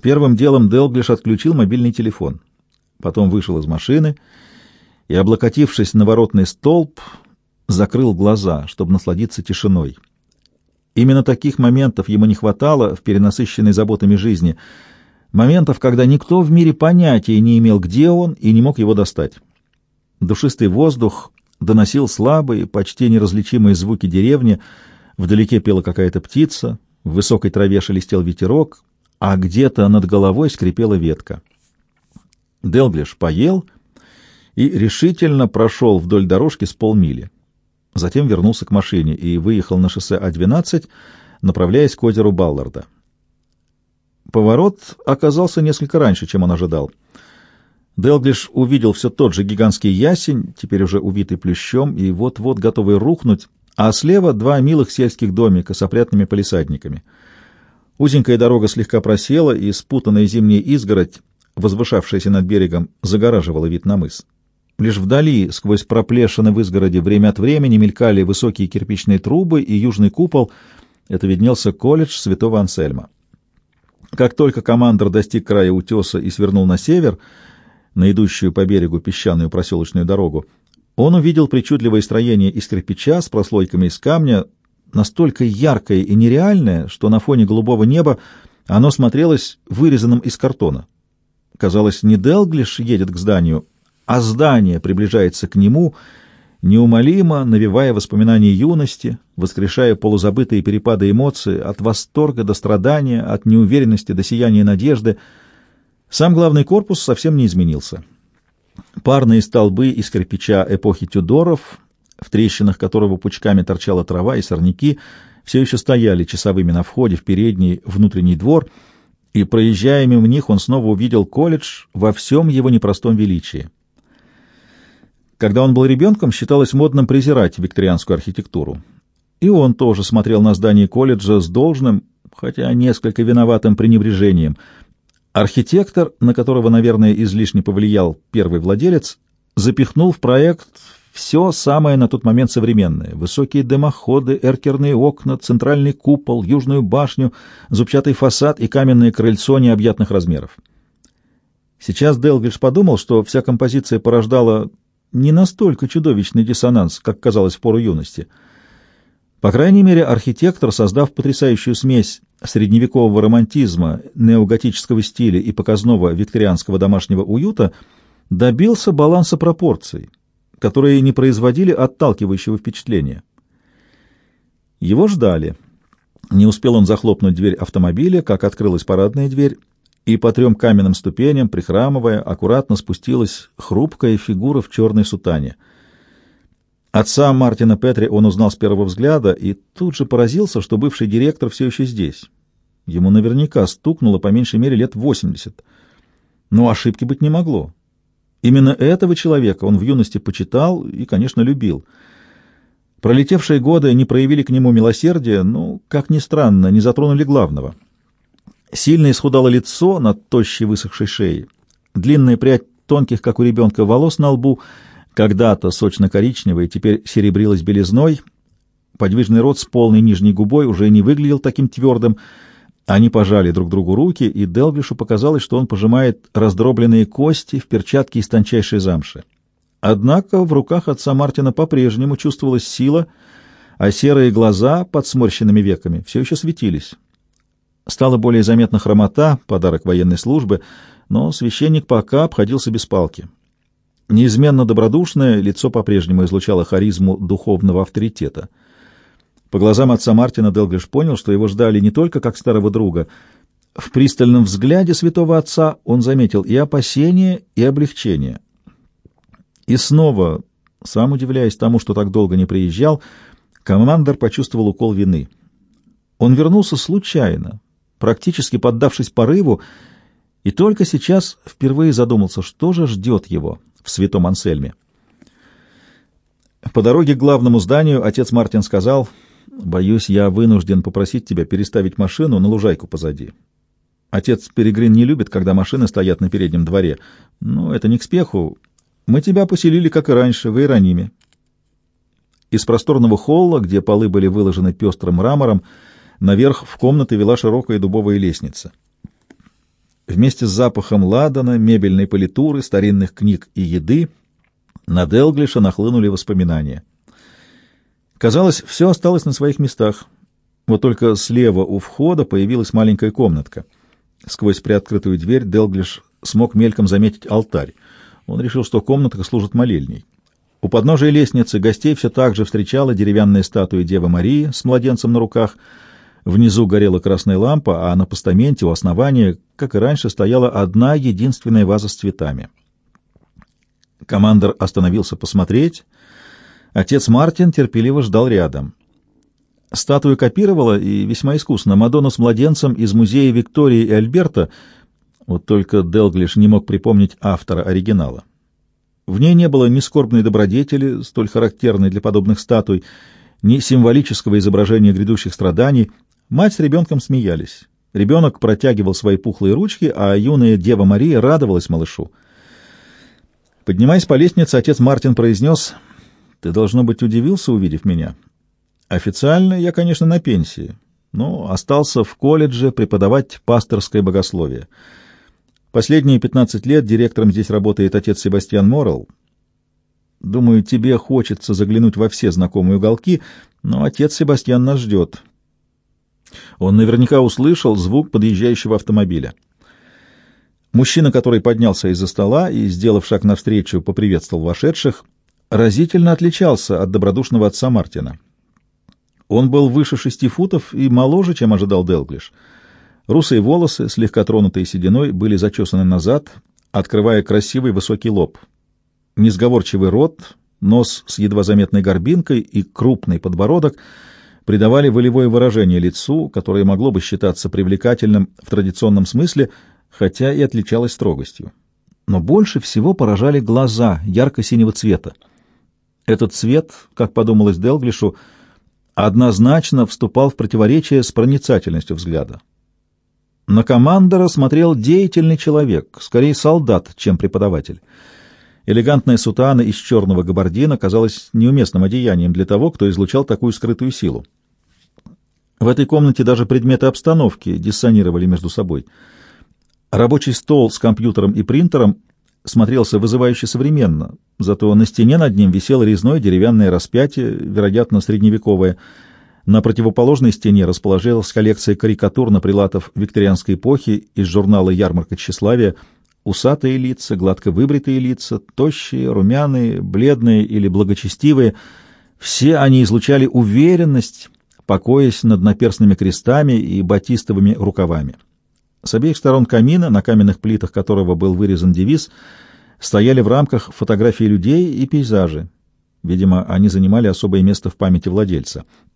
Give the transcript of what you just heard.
Первым делом Делглиш отключил мобильный телефон. Потом вышел из машины и, облокотившись на воротный столб, закрыл глаза, чтобы насладиться тишиной. Именно таких моментов ему не хватало в перенасыщенной заботами жизни, моментов, когда никто в мире понятия не имел, где он, и не мог его достать. Душистый воздух доносил слабые, почти неразличимые звуки деревни, вдалеке пела какая-то птица, в высокой траве шелестел ветерок, а где-то над головой скрипела ветка. Делглиш поел и решительно прошел вдоль дорожки с полмили. Затем вернулся к машине и выехал на шоссе А-12, направляясь к озеру Балларда. Поворот оказался несколько раньше, чем он ожидал. Делглиш увидел все тот же гигантский ясень, теперь уже увитый плющом, и вот-вот готовый рухнуть, а слева два милых сельских домика с опрятными полисадниками. Узенькая дорога слегка просела, и спутанная зимняя изгородь, возвышавшаяся над берегом, загораживала вид на мыс. Лишь вдали, сквозь проплешины в изгороде, время от времени мелькали высокие кирпичные трубы и южный купол. Это виднелся колледж святого Ансельма. Как только командор достиг края утеса и свернул на север, на идущую по берегу песчаную проселочную дорогу, он увидел причудливое строение из кирпича с прослойками из камня, настолько яркое и нереальное, что на фоне голубого неба оно смотрелось вырезанным из картона. Казалось, не Делглиш едет к зданию, а здание приближается к нему, неумолимо навевая воспоминания юности, воскрешая полузабытые перепады эмоций от восторга до страдания, от неуверенности до сияния надежды. Сам главный корпус совсем не изменился. Парные столбы из кирпича эпохи Тюдоров, в трещинах которого пучками торчала трава и сорняки, все еще стояли часовыми на входе в передний внутренний двор, и, проезжая мимо них, он снова увидел колледж во всем его непростом величии. Когда он был ребенком, считалось модным презирать викторианскую архитектуру. И он тоже смотрел на здание колледжа с должным, хотя несколько виноватым пренебрежением. Архитектор, на которого, наверное, излишне повлиял первый владелец, запихнул в проект все самое на тот момент современное. Высокие дымоходы, эркерные окна, центральный купол, южную башню, зубчатый фасад и каменное крыльцо необъятных размеров. Сейчас Делгиш подумал, что вся композиция порождала не настолько чудовищный диссонанс, как казалось в пору юности. По крайней мере, архитектор, создав потрясающую смесь средневекового романтизма, неоготического стиля и показного викторианского домашнего уюта, добился баланса пропорций, которые не производили отталкивающего впечатления. Его ждали. Не успел он захлопнуть дверь автомобиля, как открылась парадная дверь, и по трем каменным ступеням, прихрамывая, аккуратно спустилась хрупкая фигура в черной сутане. Отца Мартина Петри он узнал с первого взгляда и тут же поразился, что бывший директор все еще здесь. Ему наверняка стукнуло по меньшей мере лет восемьдесят. Но ошибки быть не могло. Именно этого человека он в юности почитал и, конечно, любил. Пролетевшие годы не проявили к нему милосердия, но, как ни странно, не затронули главного — Сильно исхудало лицо над тощей высохшей шеей. Длинная прядь тонких, как у ребенка, волос на лбу, когда-то сочно-коричневая, теперь серебрилась белизной. Подвижный рот с полной нижней губой уже не выглядел таким твердым. Они пожали друг другу руки, и Делглишу показалось, что он пожимает раздробленные кости в перчатке из тончайшей замши. Однако в руках отца Мартина по-прежнему чувствовалась сила, а серые глаза под сморщенными веками все еще светились. Стала более заметна хромота, подарок военной службы, но священник пока обходился без палки. Неизменно добродушное лицо по-прежнему излучало харизму духовного авторитета. По глазам отца Мартина Делглиш понял, что его ждали не только как старого друга. В пристальном взгляде святого отца он заметил и опасение, и облегчение. И снова, сам удивляясь тому, что так долго не приезжал, командор почувствовал укол вины. Он вернулся случайно, практически поддавшись порыву, и только сейчас впервые задумался, что же ждет его в святом Ансельме. По дороге к главному зданию отец Мартин сказал, «Боюсь, я вынужден попросить тебя переставить машину на лужайку позади. Отец Перегрин не любит, когда машины стоят на переднем дворе. Но это не к спеху. Мы тебя поселили, как и раньше, в Иерониме». Из просторного холла, где полы были выложены пестрым мрамором, Наверх в комнаты вела широкая дубовая лестница. Вместе с запахом ладана, мебельной политуры, старинных книг и еды на Делглиша нахлынули воспоминания. Казалось, все осталось на своих местах. Вот только слева у входа появилась маленькая комнатка. Сквозь приоткрытую дверь Делглиш смог мельком заметить алтарь. Он решил, что комнатка служит молельней. У подножия лестницы гостей все так же встречала деревянная статуя Девы Марии с младенцем на руках. Внизу горела красная лампа, а на постаменте у основания, как и раньше, стояла одна единственная ваза с цветами. Командор остановился посмотреть. Отец Мартин терпеливо ждал рядом. Статую копировала, и весьма искусно, Мадонну с младенцем из музея Виктории и Альберта, вот только Делглиш не мог припомнить автора оригинала. В ней не было ни скорбной добродетели, столь характерной для подобных статуй, ни символического изображения грядущих страданий. Мать с ребенком смеялись. Ребенок протягивал свои пухлые ручки, а юная Дева Мария радовалась малышу. Поднимаясь по лестнице, отец Мартин произнес, «Ты, должно быть, удивился, увидев меня. Официально я, конечно, на пенсии, но остался в колледже преподавать пасторское богословие». Последние 15 лет директором здесь работает отец Себастьян Моррелл. Думаю, тебе хочется заглянуть во все знакомые уголки, но отец Себастьян нас ждет. Он наверняка услышал звук подъезжающего автомобиля. Мужчина, который поднялся из-за стола и, сделав шаг навстречу, поприветствовал вошедших, разительно отличался от добродушного отца Мартина. Он был выше шести футов и моложе, чем ожидал Делглиш — Русые волосы, слегка тронутые сединой, были зачесаны назад, открывая красивый высокий лоб. Несговорчивый рот, нос с едва заметной горбинкой и крупный подбородок придавали волевое выражение лицу, которое могло бы считаться привлекательным в традиционном смысле, хотя и отличалось строгостью. Но больше всего поражали глаза ярко-синего цвета. Этот цвет, как подумалось Делглишу, однозначно вступал в противоречие с проницательностью взгляда. На командора смотрел деятельный человек, скорее солдат, чем преподаватель. Элегантная сутана из черного габардина казалась неуместным одеянием для того, кто излучал такую скрытую силу. В этой комнате даже предметы обстановки диссонировали между собой. Рабочий стол с компьютером и принтером смотрелся вызывающе современно, зато на стене над ним висело резное деревянное распятие, вероятно, средневековое, на противоположной стене расположилась коллекция карикатур на прилатов викторианской эпохи из журнала «Ярмарка тщеславия», усатые лица, гладко выбритые лица, тощие, румяные, бледные или благочестивые. Все они излучали уверенность, покоясь над наперстными крестами и батистовыми рукавами. С обеих сторон камина, на каменных плитах которого был вырезан девиз, стояли в рамках фотографии людей и пейзажи. Видимо, они занимали особое место в памяти владельца —